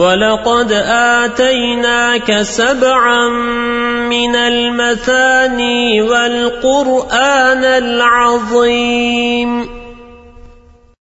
ولقد آتيناك سبعا من المثاني والقرآن العظيم.